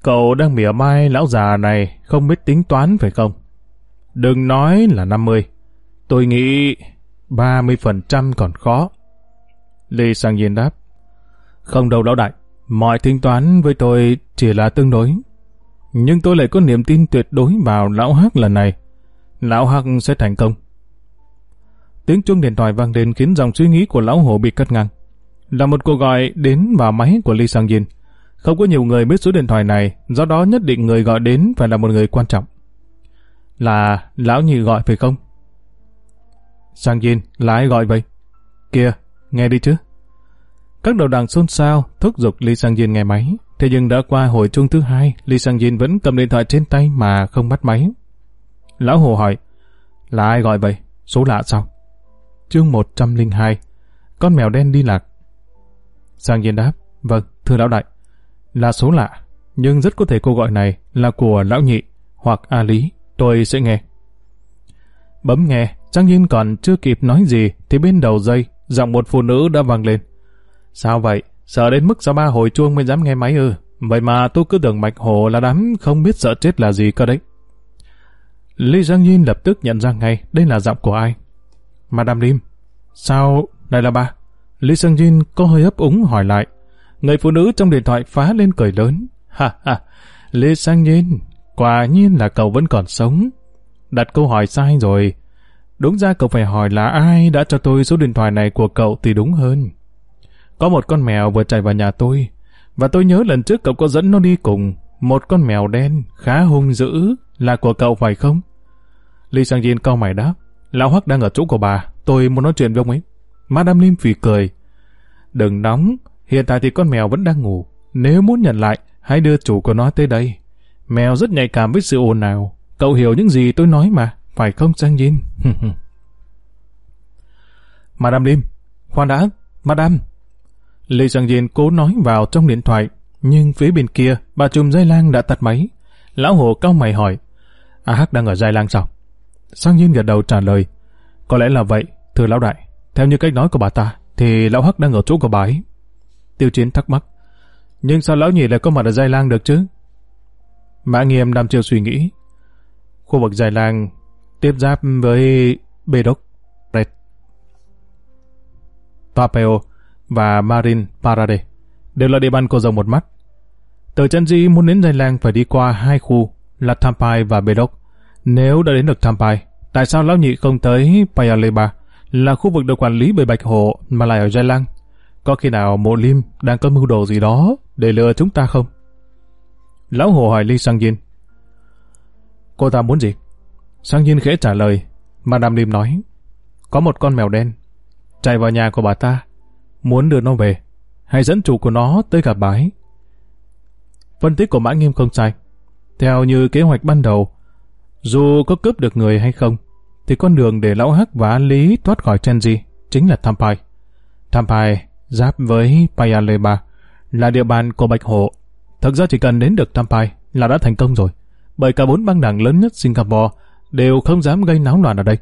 Cậu đang mỉa mai lão già này không biết tính toán phải không? Đừng nói là 50. Tôi nghĩ 30% còn khó. Lê Sang nhiên đáp. Không đâu lão đại. Mọi tính toán với tôi chỉ là tương đối. Nhưng tôi lại có niềm tin tuyệt đối vào lão Hắc lần này. Lão Hắc sẽ thành công. Tiếng chuông điện thoại vang lên khiến dòng suy nghĩ của lão hổ bị cắt ngang. Là một cuộc gọi đến vào máy của Lee Sang Yin. Không có nhiều người biết số điện thoại này, do đó nhất định người gọi đến phải là một người quan trọng. Là lão nhị gọi phải không? Sang Yin, là ai gọi vậy? Kìa, nghe đi chứ. Các đầu đảng xôn xao, thúc giục Lee Sang Yin nghe máy. Thế nhưng đã qua hồi chuông thứ hai, Lee Sang Yin vẫn cầm điện thoại trên tay mà không bắt máy. Lão Hồ hỏi, là ai gọi vậy? Số lạ sao? Chương 102 Con mèo đen đi lạc Sang Yin đáp, vâng, thưa lão đại. Là số lạ, nhưng rất có thể cô gọi này là của lão nhị hoặc A Lý, tôi sẽ nghe. Bấm nghe, Sang Yin còn chưa kịp nói gì thì bên đầu dây, giọng một phụ nữ đã vang lên. Sao vậy? Sợ đến mức sao ba hồi chuông mới dám nghe máy ư? Vậy mà tôi cứ tưởng Bạch Hồ là đám không biết sợ chết là gì cơ đấy. Lý Giang Yin lập tức nhận ra ngay đây là giọng của ai. Madame Lim. Sao? Đây là ba. Lý Giang Yin có hơi ấp úng hỏi lại. Người phụ nữ trong điện thoại phá lên cười lớn. Ha ha, Lý Giang Yin, quả nhiên là cậu vẫn còn sống. Đặt câu hỏi sai rồi. Đúng ra cậu phải hỏi là ai đã cho tôi số điện thoại này của cậu thì đúng hơn. Có một con mèo vừa chạy vào nhà tôi, và tôi nhớ lần trước cậu có dẫn nó đi cùng. Một con mèo đen, khá hung dữ, là của cậu phải không? Lý Sang Jin cau mày đáp. Lão Hoắc đang ở chỗ của bà, tôi muốn nói chuyện với ông ấy. Madame Lim phì cười. Đừng nóng, hiện tại thì con mèo vẫn đang ngủ. Nếu muốn nhận lại, hãy đưa chủ của nó tới đây. Mèo rất nhạy cảm với sự ồn ào. Cậu hiểu những gì tôi nói mà, phải không Sang Jin? Madame Lim, khoan đã, Madame. Lê Sang Jin cố nói vào trong điện thoại, nhưng phía bên kia, bà trùm dây lang đã tắt máy. Lão hồ cao mày hỏi, A Hắc đang ở dây lang sao? Sang Jin gật đầu trả lời, có lẽ là vậy, thưa lão đại. Theo như cách nói của bà ta, thì lão Hắc đang ở chỗ của bà ấy. Tiêu Chiến thắc mắc, nhưng sao lão nhị lại có mặt ở dây lang được chứ? Mã Nghiêm đam chiều suy nghĩ. Khu vực dài lang tiếp giáp với Bedok, Đốc, Red, Papeo, và Marin Parade đều là địa bàn của rồng một mắt. Từ chân di muốn đến Dây Lang phải đi qua hai khu là Tampai và Bedok. Nếu đã đến được Tampai, tại sao lão nhị không tới Payaleba là khu vực được quản lý bởi Bạch hộ mà lại ở Dây Lang? Có khi nào mộ lim đang có mưu đồ gì đó để lừa chúng ta không? Lão Hồ hỏi Lee Sang Yên. Cô ta muốn gì? Sang nhiên khẽ trả lời. mà Madame Lim nói. Có một con mèo đen chạy vào nhà của bà ta muốn đưa nó về, hãy dẫn chủ của nó tới gặp bái. Phân tích của Mã Nghiêm không sai. Theo như kế hoạch ban đầu, dù có cướp được người hay không, thì con đường để Lão Hắc và Lý thoát khỏi Chenji chính là Thampai. Thampai giáp với Payaleba là địa bàn của Bạch Hổ. Thực ra chỉ cần đến được Thampai là đã thành công rồi, bởi cả bốn băng đảng lớn nhất Singapore đều không dám gây náo loạn ở đây.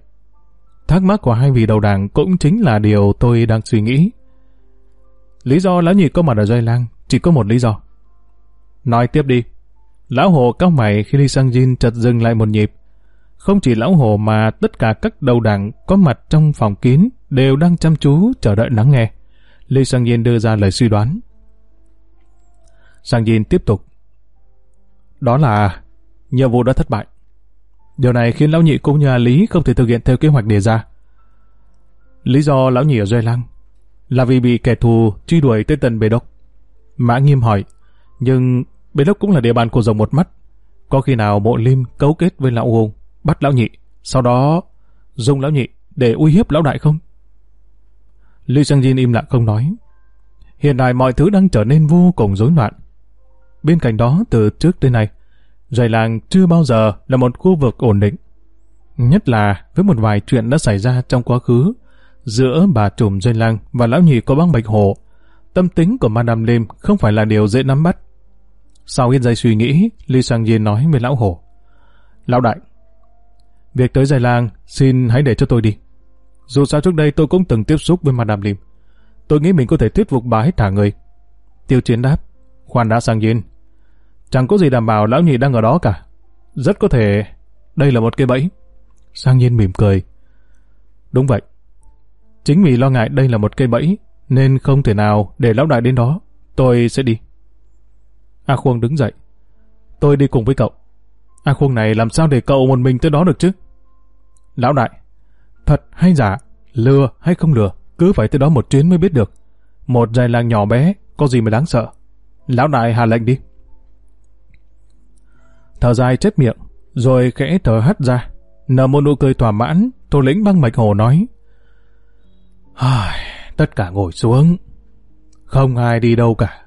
Thắc mắc của hai vị đầu đảng cũng chính là điều tôi đang suy nghĩ. Lý do lão nhị có mặt ở dây lang chỉ có một lý do. Nói tiếp đi. Lão hồ cao mày khi đi sang Jin chợt dừng lại một nhịp. Không chỉ lão hồ mà tất cả các đầu đảng có mặt trong phòng kín đều đang chăm chú chờ đợi lắng nghe. Lê Sang Jin đưa ra lời suy đoán. Sang Jin tiếp tục. Đó là, nhiệm vụ đã thất bại. Điều này khiến lão nhị cũng như Lý không thể thực hiện theo kế hoạch đề ra. Lý do lão nhị ở Dây Lăng là vì bị kẻ thù truy đuổi tới tận Bề Đốc. Mã Nghiêm hỏi, nhưng Bề Đốc cũng là địa bàn của rồng một mắt. Có khi nào mộ lim cấu kết với lão hùng, bắt lão nhị, sau đó dùng lão nhị để uy hiếp lão đại không? Lý Sang Jin im lặng không nói. Hiện tại mọi thứ đang trở nên vô cùng rối loạn. Bên cạnh đó, từ trước tới nay, Dày làng chưa bao giờ là một khu vực ổn định. Nhất là với một vài chuyện đã xảy ra trong quá khứ, Giữa bà trùm dây lăng và lão nhị có băng bạch hổ, tâm tính của Madame Lim không phải là điều dễ nắm bắt. Sau yên giây suy nghĩ, Lý Sang Diên nói với lão hổ. Lão đại, việc tới dây lang xin hãy để cho tôi đi. Dù sao trước đây tôi cũng từng tiếp xúc với Madame Lim. Tôi nghĩ mình có thể thuyết phục bà hết thả người. Tiêu chiến đáp, khoan đã Sang Diên. Chẳng có gì đảm bảo lão nhị đang ở đó cả. Rất có thể đây là một cái bẫy. Sang nhiên mỉm cười. Đúng vậy. Chính vì lo ngại đây là một cây bẫy, nên không thể nào để lão đại đến đó. Tôi sẽ đi. A Khuông đứng dậy. Tôi đi cùng với cậu. A Khuông này làm sao để cậu một mình tới đó được chứ? Lão đại, thật hay giả, lừa hay không lừa, cứ phải tới đó một chuyến mới biết được. Một dài làng nhỏ bé, có gì mà đáng sợ. Lão đại hạ lệnh đi. Thở dài chết miệng, rồi khẽ thở hắt ra. Nở một nụ cười thỏa mãn, thủ lĩnh băng mạch hồ nói. Tất cả ngồi xuống. Không ai đi đâu cả.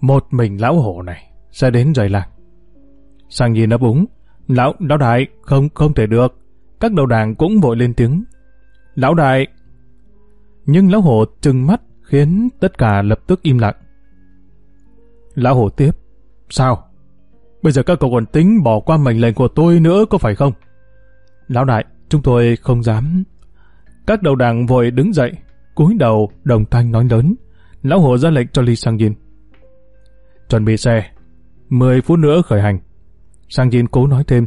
Một mình lão hổ này sẽ đến rời làng. Sang nhìn ấp úng. Lão, lão đại, không, không thể được. Các đầu đảng cũng vội lên tiếng. Lão đại. Nhưng lão hổ trừng mắt khiến tất cả lập tức im lặng. Lão hổ tiếp. Sao? Bây giờ các cậu còn tính bỏ qua mệnh lệnh của tôi nữa có phải không? Lão đại, chúng tôi không dám. Các đầu đảng vội đứng dậy, cúi đầu đồng thanh nói lớn. Lão hồ ra lệnh cho Lee Sang Jin. Chuẩn bị xe, 10 phút nữa khởi hành. Sang Jin cố nói thêm.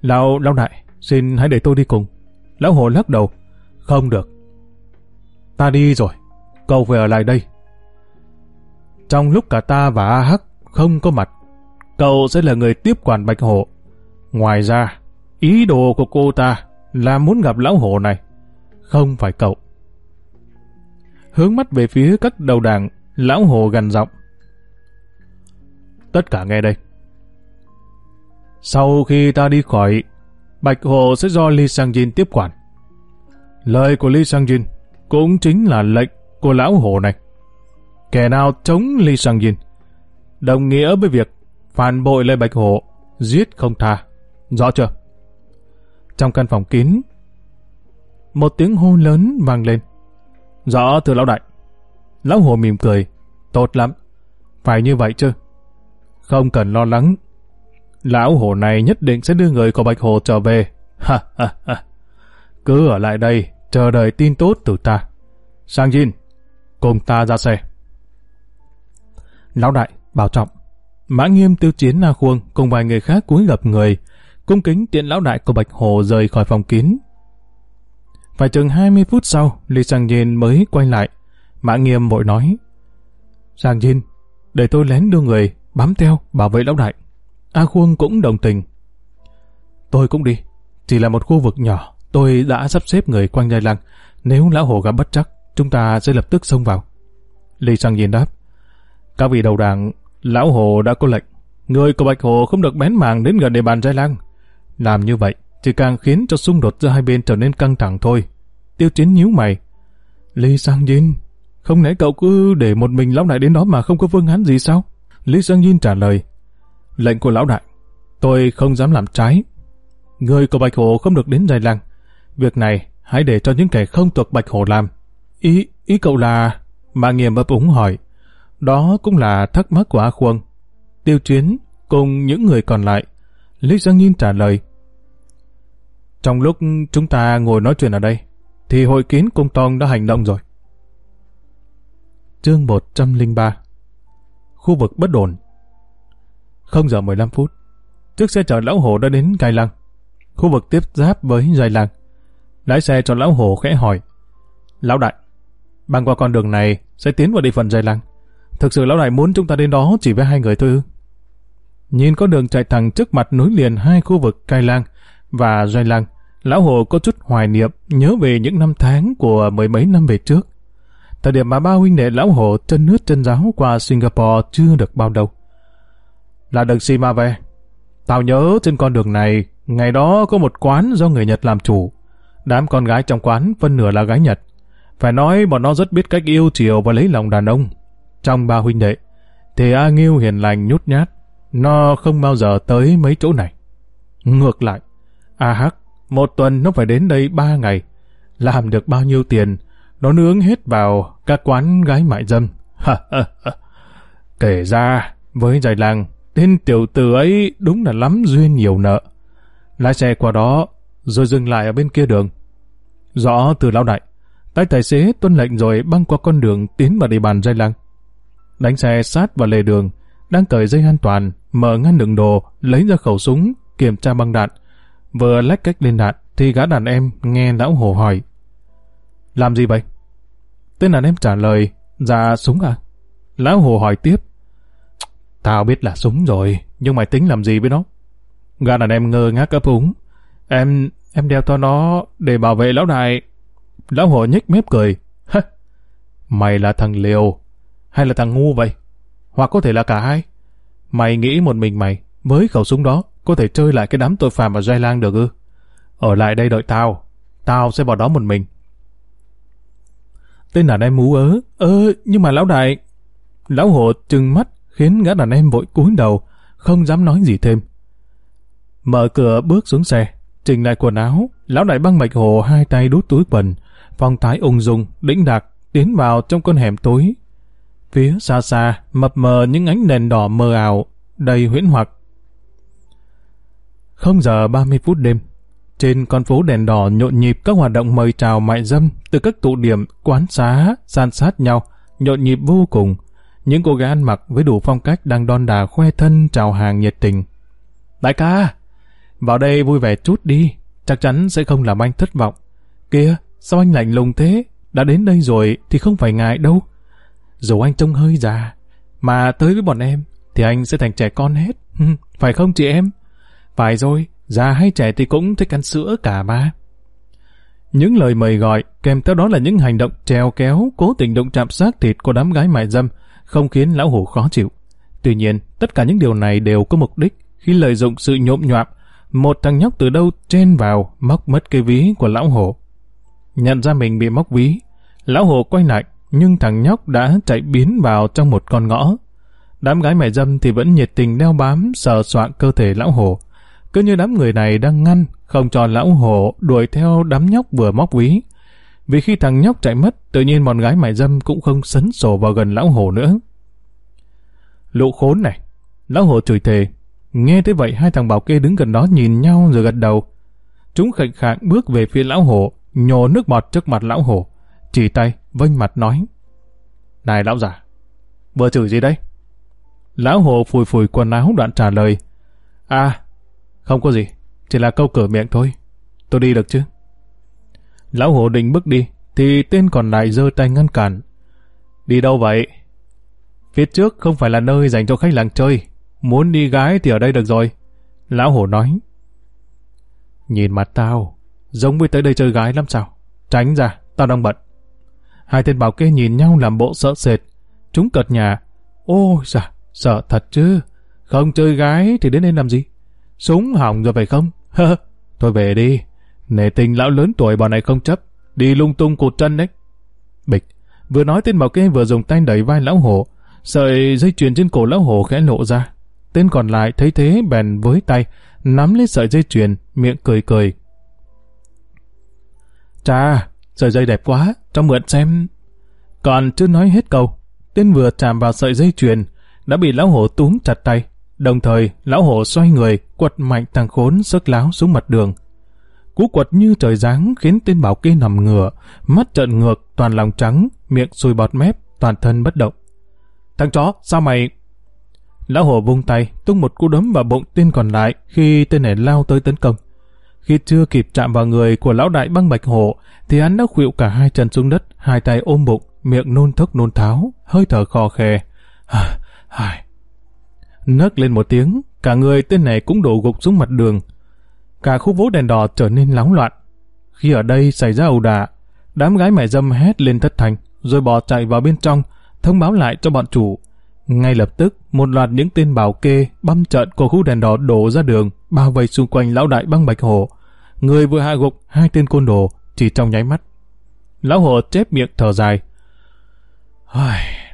Lão, lão đại, xin hãy để tôi đi cùng. Lão hồ lắc đầu. Không được. Ta đi rồi, cậu phải ở lại đây. Trong lúc cả ta và A Hắc không có mặt, cậu sẽ là người tiếp quản Bạch Hổ. Ngoài ra, ý đồ của cô ta là muốn gặp lão hổ này, không phải cậu. Hướng mắt về phía các đầu đảng, lão hổ gần giọng. Tất cả nghe đây. Sau khi ta đi khỏi, Bạch Hồ sẽ do Lee Sang Jin tiếp quản. Lời của Lee Sang Jin cũng chính là lệnh của lão hổ này. Kẻ nào chống Lee Sang Jin, đồng nghĩa với việc phản bội lời Bạch Hổ, giết không tha. Rõ chưa? Trong căn phòng kín, một tiếng hô lớn vang lên. Rõ thưa lão đại. Lão hồ mỉm cười. Tốt lắm. Phải như vậy chứ? Không cần lo lắng. Lão hồ này nhất định sẽ đưa người của Bạch Hồ trở về. Ha ha ha. Cứ ở lại đây, chờ đợi tin tốt từ ta. Sang Jin, cùng ta ra xe. Lão đại, bảo trọng. Mã nghiêm tiêu chiến Na Khuông cùng vài người khác cúi gặp người, cung kính tiện lão đại của Bạch Hồ rời khỏi phòng kín. Phải chừng 20 phút sau, Lý Sang Nhiên mới quay lại. Mã nghiêm vội nói, Sang Nhiên, để tôi lén đưa người, bám theo, bảo vệ lão đại. A Khuông cũng đồng tình. Tôi cũng đi, chỉ là một khu vực nhỏ, tôi đã sắp xếp người quanh dây lăng. Nếu lão hồ gặp bất chắc, chúng ta sẽ lập tức xông vào. Lý Sang Nhiên đáp, các vị đầu đảng, lão hồ đã có lệnh, người của Bạch Hồ không được bén màng đến gần địa bàn Giai Lang. Làm như vậy, chỉ càng khiến cho xung đột giữa hai bên trở nên căng thẳng thôi. Tiêu chiến nhíu mày. Lý Sang Jin, không lẽ cậu cứ để một mình lão đại đến đó mà không có phương án gì sao? Lý Sang Jin trả lời. Lệnh của lão đại, tôi không dám làm trái. Người của Bạch hồ không được đến dài làng. Việc này hãy để cho những kẻ không thuộc Bạch hồ làm. Ý, ý cậu là... Mà nghiêm ấp úng hỏi. Đó cũng là thắc mắc của A Khuông. Tiêu chiến cùng những người còn lại. Lý Giang Nhiên trả lời. Trong lúc chúng ta ngồi nói chuyện ở đây, thì hội kiến cung tông đã hành động rồi. Chương 103 Khu vực bất ổn 0 giờ 15 phút Chiếc xe chở lão hổ đã đến Gai Lăng. Khu vực tiếp giáp với Dài Lăng. Lái xe cho lão hổ khẽ hỏi Lão đại, băng qua con đường này sẽ tiến vào địa phận Dài Lăng. Thực sự lão đại muốn chúng ta đến đó chỉ với hai người thôi ư? Nhìn con đường chạy thẳng trước mặt nối liền hai khu vực Cai Lang và Doanh Lang, Lão Hồ có chút hoài niệm nhớ về những năm tháng của mười mấy năm về trước. Thời điểm mà ba huynh đệ Lão Hồ chân nước chân giáo qua Singapore chưa được bao đâu. Là đường xì mà về. Tao nhớ trên con đường này, ngày đó có một quán do người Nhật làm chủ. Đám con gái trong quán phân nửa là gái Nhật. Phải nói bọn nó rất biết cách yêu chiều và lấy lòng đàn ông. Trong ba huynh đệ, thì A Nghiêu hiền lành nhút nhát, nó không bao giờ tới mấy chỗ này. Ngược lại, A Hắc, một tuần nó phải đến đây ba ngày. Làm được bao nhiêu tiền, nó nướng hết vào các quán gái mại dâm. Kể ra, với dài làng, tên tiểu tử ấy đúng là lắm duyên nhiều nợ. Lái xe qua đó, rồi dừng lại ở bên kia đường. Rõ từ lão đại, tay tài xế tuân lệnh rồi băng qua con đường tiến vào địa bàn dây lăng. Đánh xe sát vào lề đường, đang cởi dây an toàn, mở ngăn đựng đồ, lấy ra khẩu súng, kiểm tra băng đạn. Vừa lách cách lên đạn, thì gã đàn em nghe lão hồ hỏi. Làm gì vậy? Tên đàn em trả lời, dạ súng à? Lão hồ hỏi tiếp. Tao biết là súng rồi, nhưng mày tính làm gì với nó? Gã đàn em ngơ ngác ấp úng. Em, em đeo cho nó để bảo vệ lão đại. Lão hồ nhếch mép cười. Hả? Mày là thằng liều, hay là thằng ngu vậy? Hoặc có thể là cả hai? Mày nghĩ một mình mày, với khẩu súng đó, có thể chơi lại cái đám tội phạm ở Giai Lang được ư? Ở lại đây đợi tao, tao sẽ vào đó một mình. Tên đàn em mú ớ, ơ, nhưng mà lão đại... Lão hộ trừng mắt, khiến gã đàn em vội cúi đầu, không dám nói gì thêm. Mở cửa bước xuống xe, chỉnh lại quần áo, lão đại băng mạch hồ hai tay đút túi quần, phong thái ung dung, đĩnh đạc, tiến vào trong con hẻm tối. Phía xa xa, mập mờ những ánh đèn đỏ mờ ảo, đầy huyễn hoặc. Không giờ 30 phút đêm, trên con phố đèn đỏ nhộn nhịp các hoạt động mời chào mại dâm từ các tụ điểm, quán xá, san sát nhau, nhộn nhịp vô cùng. Những cô gái ăn mặc với đủ phong cách đang đon đà khoe thân chào hàng nhiệt tình. Đại ca, vào đây vui vẻ chút đi, chắc chắn sẽ không làm anh thất vọng. Kia sao anh lạnh lùng thế? Đã đến đây rồi thì không phải ngại đâu. Dù anh trông hơi già, mà tới với bọn em thì anh sẽ thành trẻ con hết. phải không chị em? Phải rồi, già hay trẻ thì cũng thích ăn sữa cả mà. Những lời mời gọi, kèm theo đó là những hành động treo kéo, cố tình động chạm xác thịt của đám gái mại dâm, không khiến lão hổ khó chịu. Tuy nhiên, tất cả những điều này đều có mục đích khi lợi dụng sự nhộm nhọạm, một thằng nhóc từ đâu chen vào, móc mất cái ví của lão hổ. Nhận ra mình bị móc ví, lão hổ quay lại, nhưng thằng nhóc đã chạy biến vào trong một con ngõ. Đám gái mại dâm thì vẫn nhiệt tình đeo bám, sờ soạn cơ thể lão hổ, cứ như đám người này đang ngăn, không cho lão hổ đuổi theo đám nhóc vừa móc ví. Vì khi thằng nhóc chạy mất, tự nhiên bọn gái mại dâm cũng không sấn sổ vào gần lão hổ nữa. Lũ khốn này! Lão hổ chửi thề. Nghe thế vậy hai thằng bảo kê đứng gần đó nhìn nhau rồi gật đầu. Chúng khệnh khạng bước về phía lão hổ, nhổ nước bọt trước mặt lão hổ. Chỉ tay, vênh mặt nói. Này lão giả, vừa chửi gì đấy? Lão hổ phùi phùi quần áo đoạn trả lời. À, không có gì, chỉ là câu cửa miệng thôi. Tôi đi được chứ? Lão hổ định bước đi, thì tên còn lại giơ tay ngăn cản. Đi đâu vậy? Phía trước không phải là nơi dành cho khách làng chơi. Muốn đi gái thì ở đây được rồi. Lão hổ nói. Nhìn mặt tao, giống với tới đây chơi gái lắm sao? Tránh ra, tao đang bận. Hai tên bảo kê nhìn nhau làm bộ sợ sệt. Chúng cợt nhà. Ôi dạ, sợ thật chứ. Không chơi gái thì đến đây làm gì? Súng hỏng rồi phải không? Thôi về đi. Nể tình lão lớn tuổi bọn này không chấp. Đi lung tung cụt chân đấy. Bịch, vừa nói tên bảo kê vừa dùng tay đẩy vai lão hổ. Sợi dây chuyền trên cổ lão hổ khẽ lộ ra. Tên còn lại thấy thế bèn với tay, nắm lấy sợi dây chuyền, miệng cười cười. Chà, sợi dây đẹp quá, cho mượn xem. Còn chưa nói hết câu, tên vừa chạm vào sợi dây chuyền, đã bị lão hổ túm chặt tay. Đồng thời, lão hổ xoay người, quật mạnh thằng khốn sức láo xuống mặt đường. Cú quật như trời giáng khiến tên bảo kê nằm ngửa, mắt trợn ngược, toàn lòng trắng, miệng sùi bọt mép, toàn thân bất động. Thằng chó, sao mày... Lão hổ vung tay, tung một cú đấm vào bụng tên còn lại khi tên này lao tới tấn công. Khi chưa kịp chạm vào người của lão đại băng bạch hổ, thì hắn đã khuỵu cả hai chân xuống đất, hai tay ôm bụng, miệng nôn thốc nôn tháo, hơi thở khò khè. Nấc lên một tiếng, cả người tên này cũng đổ gục xuống mặt đường. Cả khu phố đèn đỏ trở nên lóng loạn. Khi ở đây xảy ra ẩu đả, đám gái mại dâm hét lên thất thành, rồi bỏ chạy vào bên trong, thông báo lại cho bọn chủ. Ngay lập tức, một loạt những tên bảo kê băm trận của khu đèn đỏ đổ ra đường, bao vây xung quanh lão đại băng bạch hồ. Người vừa hạ gục hai tên côn đồ chỉ trong nháy mắt. Lão hồ chép miệng thở dài.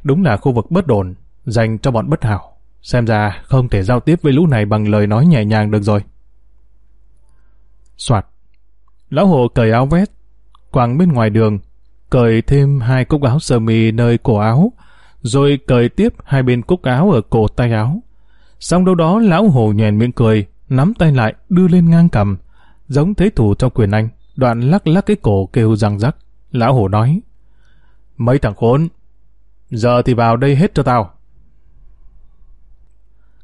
Đúng là khu vực bất đồn, dành cho bọn bất hảo. Xem ra không thể giao tiếp với lũ này bằng lời nói nhẹ nhàng được rồi. Soạt. Lão hồ cởi áo vest, quàng bên ngoài đường, cởi thêm hai cúc áo sơ mi nơi cổ áo, rồi cởi tiếp hai bên cúc áo ở cổ tay áo. Xong đâu đó lão hồ nhèn miệng cười, nắm tay lại đưa lên ngang cầm, giống thế thủ trong quyền anh, đoạn lắc lắc cái cổ kêu răng rắc. Lão hổ nói, mấy thằng khốn, giờ thì vào đây hết cho tao.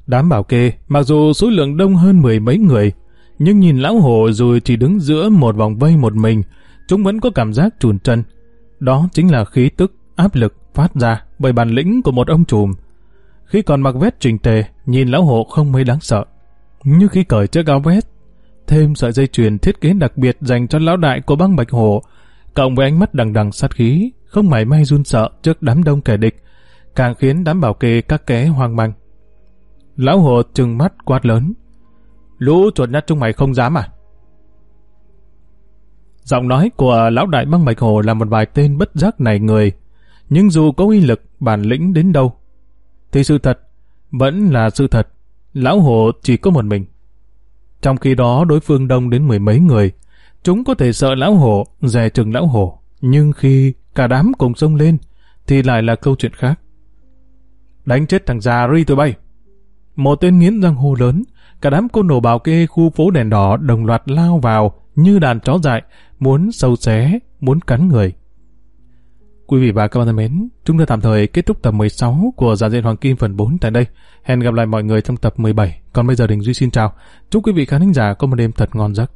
Đám bảo kê, mặc dù số lượng đông hơn mười mấy người, nhưng nhìn lão hổ rồi chỉ đứng giữa một vòng vây một mình, chúng vẫn có cảm giác trùn chân. Đó chính là khí tức, áp lực phát ra bởi bản lĩnh của một ông trùm. Khi còn mặc vest trình tề, nhìn lão hổ không mấy đáng sợ. Như khi cởi chiếc áo vest, thêm sợi dây chuyền thiết kế đặc biệt dành cho lão đại của băng bạch hổ, cộng với ánh mắt đằng đằng sát khí, không mảy may run sợ trước đám đông kẻ địch, càng khiến đám bảo kê các ké hoang mang. Lão hồ trừng mắt quát lớn. Lũ chuột nhắt chúng mày không dám à? Giọng nói của lão đại băng bạch hồ là một vài tên bất giác này người. Nhưng dù có uy lực, bản lĩnh đến đâu, thì sự thật vẫn là sự thật. Lão hồ chỉ có một mình. Trong khi đó đối phương đông đến mười mấy người, chúng có thể sợ lão hổ, dè chừng lão hổ. Nhưng khi cả đám cùng xông lên, thì lại là câu chuyện khác. Đánh chết thằng già ri tụi bay. Một tên nghiến răng hô lớn, cả đám côn đồ bảo kê khu phố đèn đỏ đồng loạt lao vào như đàn chó dại, muốn sâu xé, muốn cắn người. Quý vị và các bạn thân mến, chúng ta tạm thời kết thúc tập 16 của Giả diện Hoàng Kim phần 4 tại đây. Hẹn gặp lại mọi người trong tập 17. Còn bây giờ Đình Duy xin chào. Chúc quý vị khán giả có một đêm thật ngon giấc.